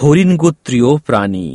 হরিণ গোত্রীয় প্রাণী।